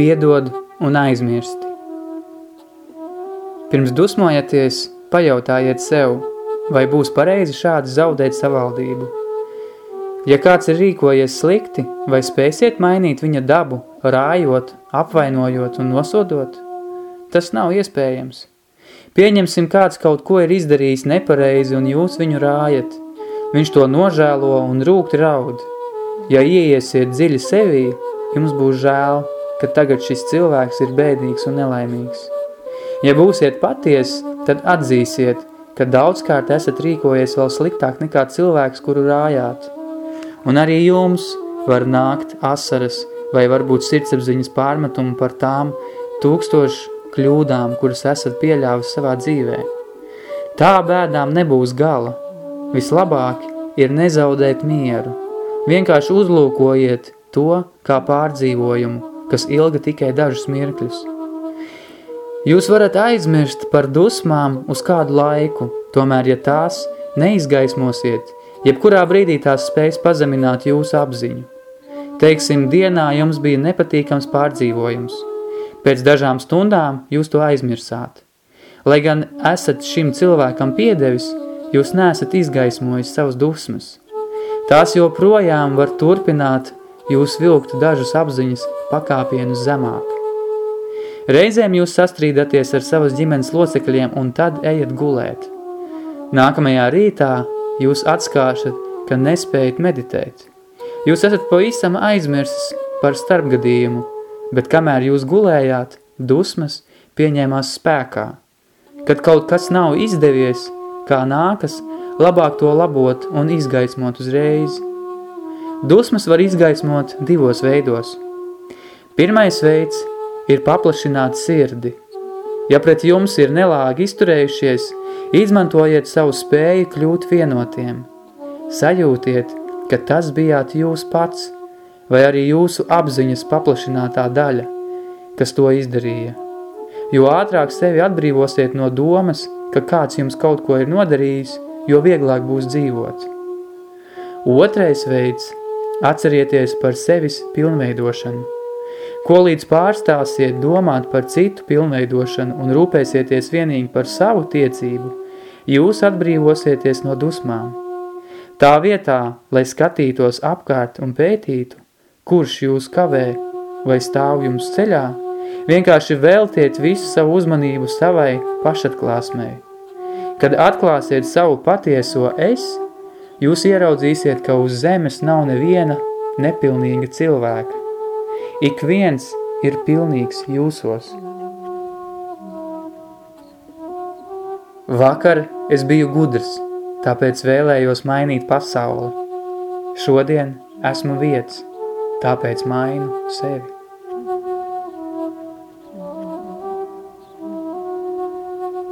piedod un aizmirsti. Pirms dusmojaties, pajautājiet sev, vai būs pareizi šādi zaudēt savaldību. Ja kāds ir rīkojies slikti, vai spēsiet mainīt viņa dabu, rājot, apvainojot un nosodot? Tas nav iespējams. Pieņemsim, kāds kaut ko ir izdarījis nepareizi un jūs viņu rājat. Viņš to nožēlo un rūkti raud. Ja ieiesiet dziļi sevī, jums būs žēl, ka tagad šis cilvēks ir bēdīgs un nelaimīgs. Ja būsiet paties, tad atzīsiet, ka daudzkārt esat rīkojies vēl sliktāk nekā cilvēks, kuru rājāt. Un arī jums var nākt asaras vai varbūt sirdsapziņas pārmetumu par tām tūkstošu kļūdām, kuras esat pieļāvis savā dzīvē. Tā bēdām nebūs gala. Vislabāk ir nezaudēt mieru. Vienkārši uzlūkojiet to kā pārdzīvojumu, kas ilga tikai dažus mirkļus. Jūs varat aizmirst par dusmām uz kādu laiku, tomēr, ja tās neizgaismosiet, jebkurā brīdī tās spējas pazemināt jūsu apziņu. Teiksim, dienā jums bija nepatīkams pārdzīvojums – Pēc dažām stundām jūs to aizmirsāt. Lai gan esat šim cilvēkam piedevis, jūs nesat izgaismojis savas dusmas. Tās joprojām var turpināt jūs vilkt dažus apziņas pakāpienus zemāk. Reizēm jūs sastrīdaties ar savas ģimenes locekļiem un tad ejat gulēt. Nākamajā rītā jūs atskāšat, ka nespējat meditēt. Jūs esat pavisam aizmirsis par starpgadījumu, bet kamēr jūs gulējāt, dusmas pieņēmās spēkā. Kad kaut kas nav izdevies, kā nākas, labāk to labot un izgaismot uzreiz. Dusmas var izgaismot divos veidos. Pirmais veids ir paplašināt sirdi. Ja pret jums ir nelāgi izturējušies, izmantojiet savu spēju kļūt vienotiem. Sajūtiet, ka tas bijāt jūs pats – vai arī jūsu apziņas paplašinātā daļa, kas to izdarīja. Jo ātrāk sevi atbrīvosiet no domas, ka kāds jums kaut ko ir nodarījis, jo vieglāk būs dzīvot. Otrais veids – atcerieties par sevis pilnveidošanu. Ko līdz pārstāsiet domāt par citu pilnveidošanu un rūpēsieties vienīgi par savu tiecību, jūs atbrīvosieties no dusmām. Tā vietā, lai skatītos apkārt un pētītu, kurš jūs kavē vai stāv jums ceļā, vienkārši veltiet visu savu uzmanību savai pašatklāsmei. Kad atklāsiet savu patieso es, jūs ieraudzīsiet, ka uz zemes nav neviena nepilnīga cilvēka. Ik viens ir pilnīgs jūsos. Vakar es biju gudrs, tāpēc vēlējos mainīt pasauli. Šodien esmu vietas tāpēc mainu sevi.